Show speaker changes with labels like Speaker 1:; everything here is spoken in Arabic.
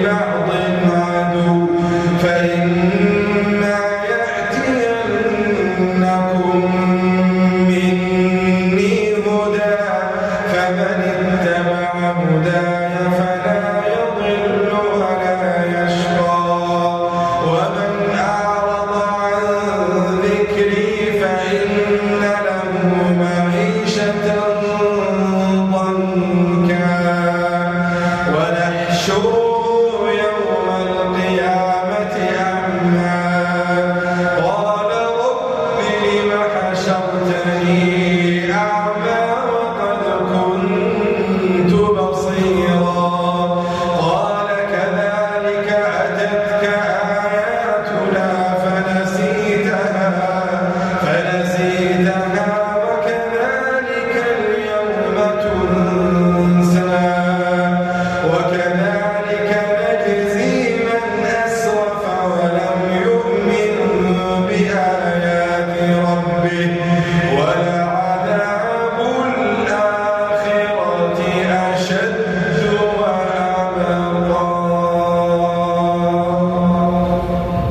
Speaker 1: about be